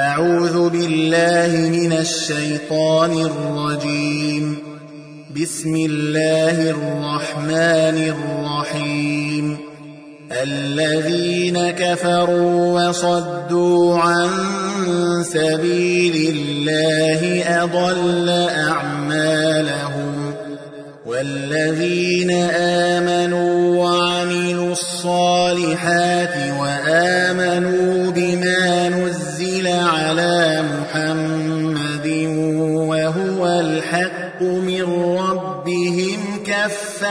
أعوذ بالله من الشيطان الرجيم. بسم الله الرحمن الرحيم. الذين كفروا وصدوا عن سبيل الله أضل أعمالهم. والذين آمنوا وعملوا الصالحات وآمنوا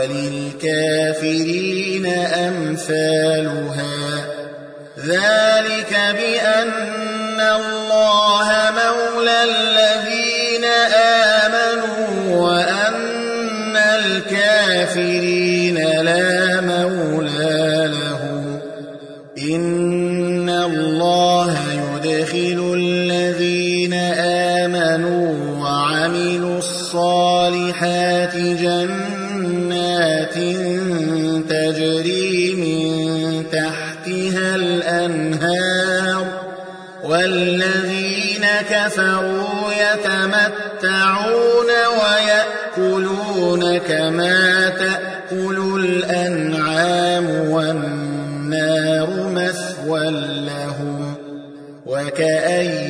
وللكافرين أمثالها. ذلك بأن الله مولى تحتها الأنهار والذين كفروا يتمتعون ويأكلون كما تأكل الأنعام والنار مثوى لهم. وكأي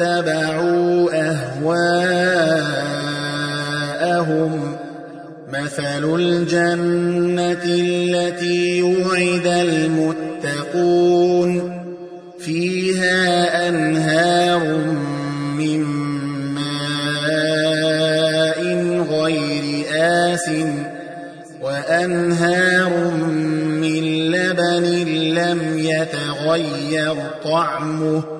واتبعوا أهواءهم. مثل الجنة التي وعد المتقون. فيها أنهار من ماء غير آس وأنهار من لبن لم يتغير طعمه.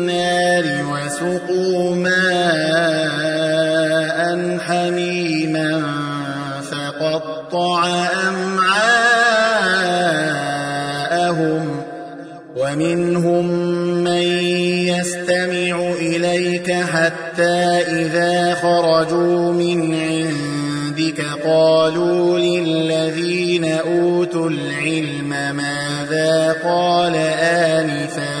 وسقوا ماء حميما فقطع أمعاءهم ومنهم من يستمع إليك حتى إذا خرجوا من عندك قالوا للذين أوتوا العلم ماذا قال آنفا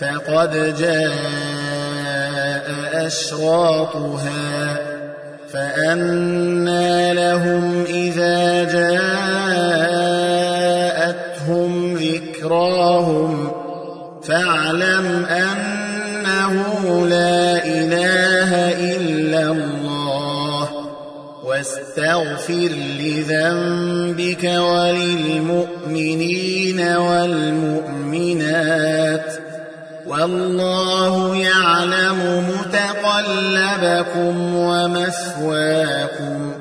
فقد جاء أشراطها فأنى لهم إذا جاءتهم ذكراهم فاعلم أنه لا إله إلا الله واستغفر لذنبك وللمؤمنين والمؤمنات والله يعلم متقلبكم ومثواكم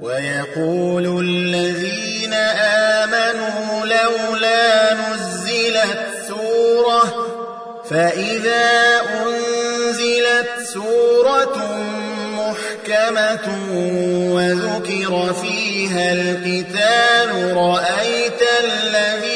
ويقول الذين آمنوا لولا نزلت سورة فإذا أنزلت سورة محكمة وذكر فيها القتال رأيت الذين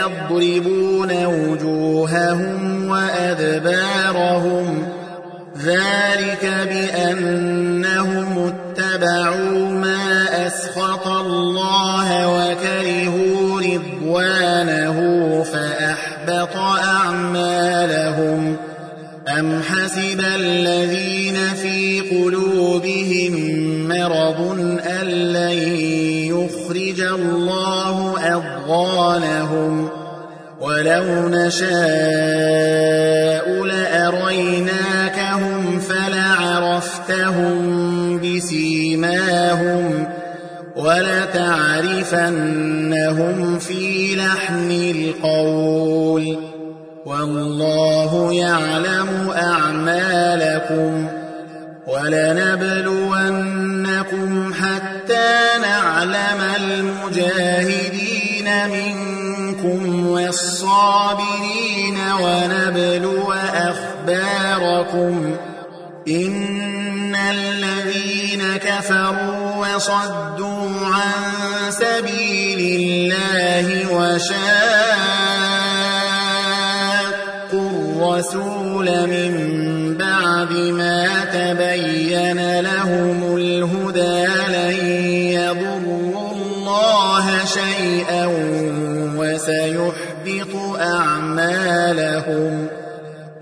يضربون وجوههم وأدبارهم. ذلك بأنهم اتبعوا ما أسخط الله وكرهوا رضوانه فأحبط أعمالهم. أم حسب الذين في قلوبهم مرض أن لن الله أضغانهم ولو نشاء لأريناكهم فلعرفتهم بسيماهم ولتعرفنهم في لحن القول والله يعلم أعمالكم ولنبلونكم حتى نعلم المجاهدين منكم والصابرين ونبلو أخباركم إن الذين كفروا وصدوا عن سبيل الله وشاقوا الرسول من بعد ما تبين لهم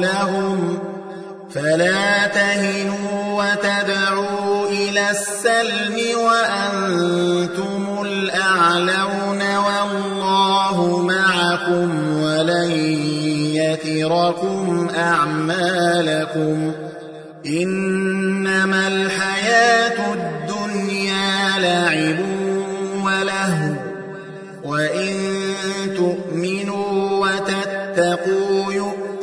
لهم فلا تهنوا وتدعوا إلى السلم وأنتم الأعلون والله معكم ولن يتركم أعمالكم إنما الحياة الدنيا لعب وله وإن تؤمنوا وتتقوا